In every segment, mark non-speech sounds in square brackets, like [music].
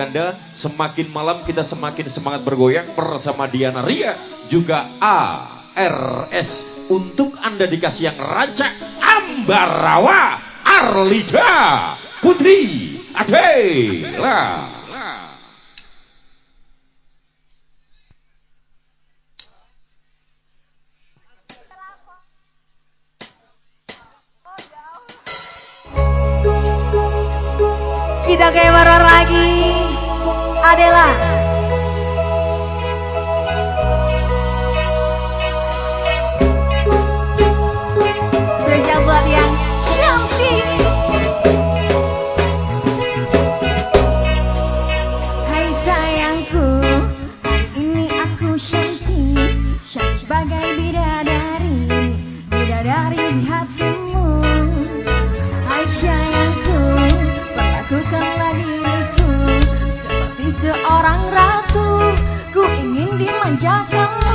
Anda. Semakin malam kita semakin semangat bergoyang bersama Diana Ria. Juga ARS. Untuk Anda dikasih yang rancak Ambarawa Arlida Putri Adela. Kita kayak lagi adalah seorang ratu Ku ingin dimanjakanmu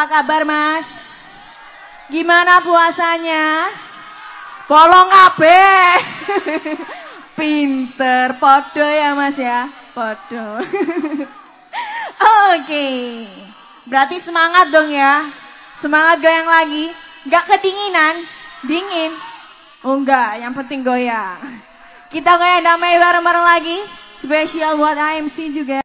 Apa kabar Mas? Gimana puasanya? Bolong abe. [laughs] Pinter, podo ya Mas ya, podo. [laughs] Oke, berarti semangat dong ya. Semangat goyang lagi. Gak kedinginan, dingin. Oh enggak, yang penting goyang. Kita goyang damai bareng-bareng lagi. Spesial buat AMC juga.